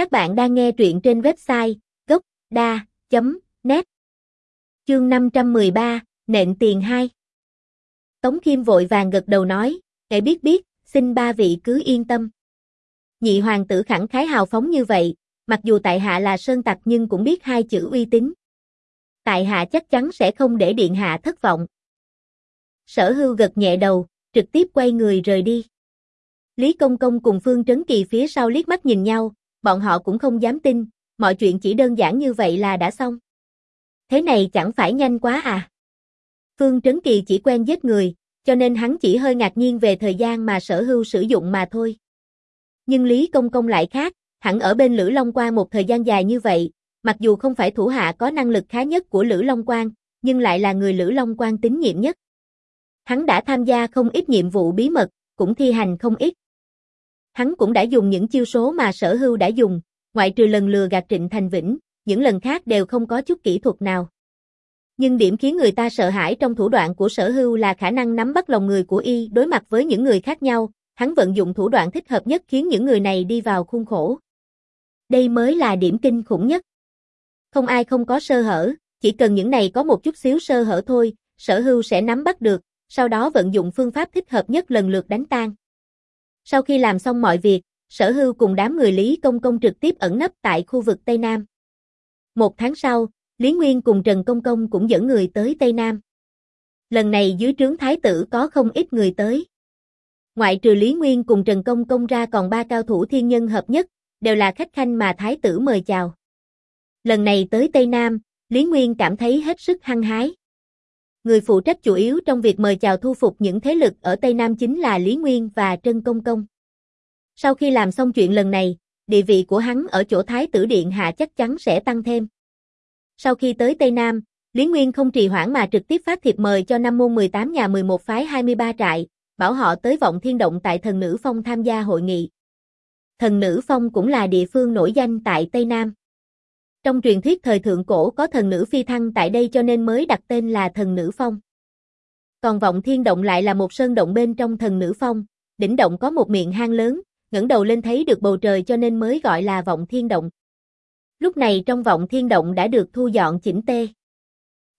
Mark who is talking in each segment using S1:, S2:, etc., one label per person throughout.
S1: Các bạn đang nghe truyện trên website gốc.da.net Chương 513, Nện tiền 2 Tống Kim vội vàng gật đầu nói, để biết biết, xin ba vị cứ yên tâm. Nhị hoàng tử khẳng khái hào phóng như vậy, mặc dù tại hạ là sơn tặc nhưng cũng biết hai chữ uy tín. Tại hạ chắc chắn sẽ không để điện hạ thất vọng. Sở hưu gật nhẹ đầu, trực tiếp quay người rời đi. Lý Công Công cùng Phương Trấn Kỳ phía sau liếc mắt nhìn nhau, bọn họ cũng không dám tin, mọi chuyện chỉ đơn giản như vậy là đã xong. Thế này chẳng phải nhanh quá à? Phương Trấn Kỳ chỉ quen giết người, cho nên hắn chỉ hơi ngạc nhiên về thời gian mà sở hưu sử dụng mà thôi. Nhưng Lý Công Công lại khác, hẳn ở bên Lữ Long Quan một thời gian dài như vậy, mặc dù không phải thủ hạ có năng lực khá nhất của Lữ Long Quan, nhưng lại là người Lữ Long Quan tín nhiệm nhất. Hắn đã tham gia không ít nhiệm vụ bí mật, cũng thi hành không ít. Hắn cũng đã dùng những chiêu số mà sở hưu đã dùng, ngoại trừ lần lừa gạt Trịnh Thành Vĩnh, những lần khác đều không có chút kỹ thuật nào. Nhưng điểm khiến người ta sợ hãi trong thủ đoạn của sở hưu là khả năng nắm bắt lòng người của y đối mặt với những người khác nhau, hắn vận dụng thủ đoạn thích hợp nhất khiến những người này đi vào khuôn khổ. Đây mới là điểm kinh khủng nhất. Không ai không có sơ hở, chỉ cần những này có một chút xíu sơ hở thôi, sở hưu sẽ nắm bắt được, sau đó vận dụng phương pháp thích hợp nhất lần lượt đánh tan. Sau khi làm xong mọi việc, sở hưu cùng đám người Lý Công Công trực tiếp ẩn nấp tại khu vực Tây Nam. Một tháng sau, Lý Nguyên cùng Trần Công Công cũng dẫn người tới Tây Nam. Lần này dưới trướng thái tử có không ít người tới. Ngoại trừ Lý Nguyên cùng Trần Công Công ra còn ba cao thủ thiên nhân hợp nhất, đều là khách khanh mà thái tử mời chào. Lần này tới Tây Nam, Lý Nguyên cảm thấy hết sức hăng hái. Người phụ trách chủ yếu trong việc mời chào thu phục những thế lực ở Tây Nam chính là Lý Nguyên và Trân Công Công. Sau khi làm xong chuyện lần này, địa vị của hắn ở chỗ Thái tử Điện Hạ chắc chắn sẽ tăng thêm. Sau khi tới Tây Nam, Lý Nguyên không trì hoãn mà trực tiếp phát thiệp mời cho năm môn 18 nhà 11 phái 23 trại, bảo họ tới vọng thiên động tại Thần Nữ Phong tham gia hội nghị. Thần Nữ Phong cũng là địa phương nổi danh tại Tây Nam. Trong truyền thuyết thời thượng cổ có thần nữ phi thăng tại đây cho nên mới đặt tên là thần nữ phong. Còn vọng thiên động lại là một sơn động bên trong thần nữ phong, đỉnh động có một miệng hang lớn, ngẩng đầu lên thấy được bầu trời cho nên mới gọi là vọng thiên động. Lúc này trong vọng thiên động đã được thu dọn chỉnh tê.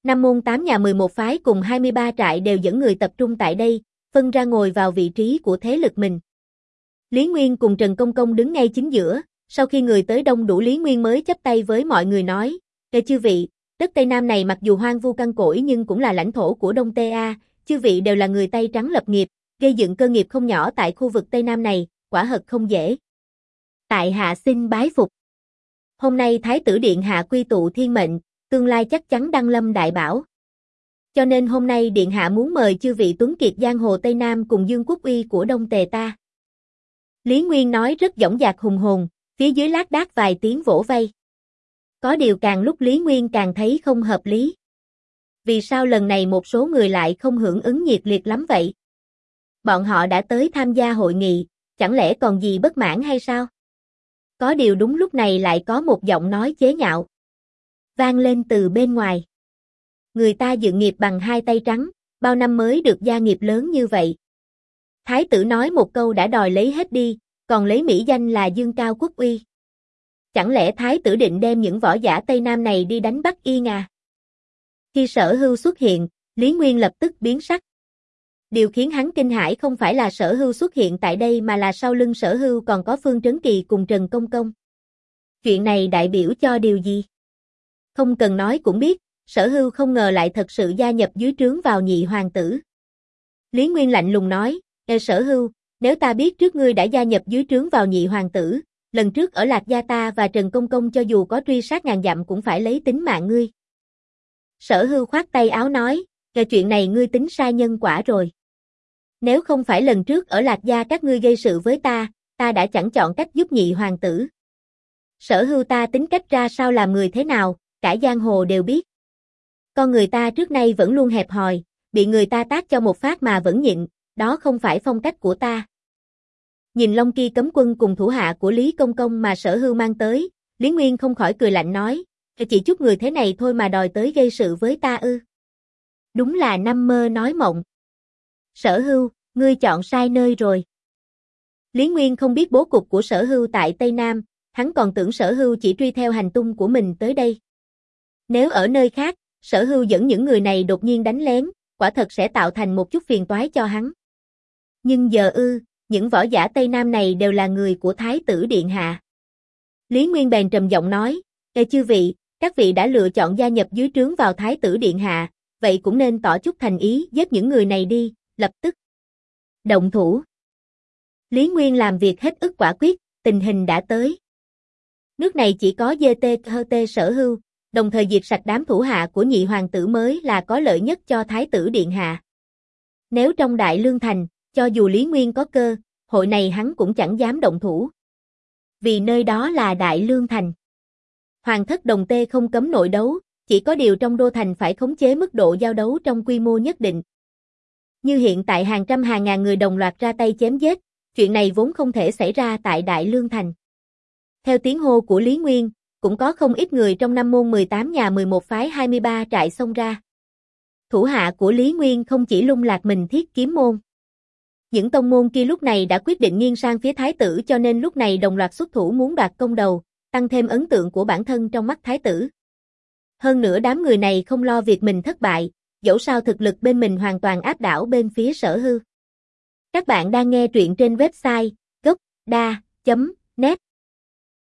S1: Năm môn 8 nhà 11 phái cùng 23 trại đều dẫn người tập trung tại đây, phân ra ngồi vào vị trí của thế lực mình. Lý Nguyên cùng Trần Công Công đứng ngay chính giữa, sau khi người tới đông đủ Lý Nguyên mới chấp tay với mọi người nói, Kê chư vị, đất Tây Nam này mặc dù hoang vu căn cỗi nhưng cũng là lãnh thổ của Đông Tây A, chư vị đều là người Tây trắng lập nghiệp, gây dựng cơ nghiệp không nhỏ tại khu vực Tây Nam này, quả thật không dễ. Tại hạ xin bái phục. Hôm nay Thái tử Điện hạ quy tụ thiên mệnh, tương lai chắc chắn đăng lâm đại bảo. Cho nên hôm nay Điện hạ muốn mời chư vị tuấn kiệt giang hồ Tây Nam cùng dương quốc uy của Đông Tề ta. Lý Nguyên nói rất dõng dạc hùng hồn, phía dưới lát đác vài tiếng vỗ vây. Có điều càng lúc Lý Nguyên càng thấy không hợp lý. Vì sao lần này một số người lại không hưởng ứng nhiệt liệt lắm vậy? Bọn họ đã tới tham gia hội nghị, chẳng lẽ còn gì bất mãn hay sao? Có điều đúng lúc này lại có một giọng nói chế nhạo. Vang lên từ bên ngoài. Người ta dự nghiệp bằng hai tay trắng, bao năm mới được gia nghiệp lớn như vậy. Thái tử nói một câu đã đòi lấy hết đi, còn lấy mỹ danh là Dương Cao Quốc Uy. Chẳng lẽ Thái tử định đem những võ giả Tây Nam này đi đánh bắt Yên à? Khi sở hưu xuất hiện, Lý Nguyên lập tức biến sắc. Điều khiến hắn kinh hãi không phải là sở hưu xuất hiện tại đây mà là sau lưng sở hưu còn có Phương Trấn Kỳ cùng Trần Công Công. Chuyện này đại biểu cho điều gì? Không cần nói cũng biết, sở hưu không ngờ lại thật sự gia nhập dưới trướng vào nhị hoàng tử. Lý Nguyên lạnh lùng nói, Ê sở hưu, nếu ta biết trước ngươi đã gia nhập dưới trướng vào nhị hoàng tử, lần trước ở Lạc Gia ta và Trần Công Công cho dù có truy sát ngàn dặm cũng phải lấy tính mạng ngươi. Sở hưu khoát tay áo nói, về chuyện này ngươi tính sai nhân quả rồi. Nếu không phải lần trước ở Lạc Gia các ngươi gây sự với ta, ta đã chẳng chọn cách giúp nhị hoàng tử. Sở hưu ta tính cách ra sao làm người thế nào, cả giang hồ đều biết. Con người ta trước nay vẫn luôn hẹp hòi, bị người ta tác cho một phát mà vẫn nhịn, đó không phải phong cách của ta. Nhìn Long Kỳ cấm quân cùng thủ hạ của Lý Công Công mà sở hưu mang tới, Lý Nguyên không khỏi cười lạnh nói, chỉ chút người thế này thôi mà đòi tới gây sự với ta ư. Đúng là năm mơ nói mộng. Sở hưu, ngươi chọn sai nơi rồi. Lý Nguyên không biết bố cục của sở hưu tại Tây Nam, hắn còn tưởng sở hưu chỉ truy theo hành tung của mình tới đây. Nếu ở nơi khác, sở hưu dẫn những người này đột nhiên đánh lén, quả thật sẽ tạo thành một chút phiền toái cho hắn. Nhưng giờ ư, những võ giả Tây Nam này đều là người của Thái tử Điện Hạ. Lý Nguyên bèn trầm giọng nói, Ê chư vị, các vị đã lựa chọn gia nhập dưới trướng vào Thái tử Điện Hạ, vậy cũng nên tỏ chút thành ý giết những người này đi, lập tức. Động thủ. Lý Nguyên làm việc hết ức quả quyết, tình hình đã tới. Nước này chỉ có GT sở hưu, đồng thời diệt sạch đám thủ hạ của nhị hoàng tử mới là có lợi nhất cho Thái tử Điện Hạ. Nếu trong Đại Lương Thành, cho dù Lý Nguyên có cơ, hội này hắn cũng chẳng dám động thủ. Vì nơi đó là Đại Lương Thành. Hoàng thất đồng tê không cấm nội đấu, chỉ có điều trong đô thành phải khống chế mức độ giao đấu trong quy mô nhất định. Như hiện tại hàng trăm hàng ngàn người đồng loạt ra tay chém giết, chuyện này vốn không thể xảy ra tại Đại Lương Thành. Theo tiếng hô của Lý Nguyên, cũng có không ít người trong năm môn 18 nhà 11 phái 23 trại xông ra. Thủ hạ của Lý Nguyên không chỉ lung lạc mình thiết kiếm môn. Những tông môn kia lúc này đã quyết định nghiêng sang phía thái tử cho nên lúc này đồng loạt xuất thủ muốn đoạt công đầu, tăng thêm ấn tượng của bản thân trong mắt thái tử. Hơn nữa đám người này không lo việc mình thất bại, dẫu sao thực lực bên mình hoàn toàn áp đảo bên phía sở hư. Các bạn đang nghe truyện trên website gocda.net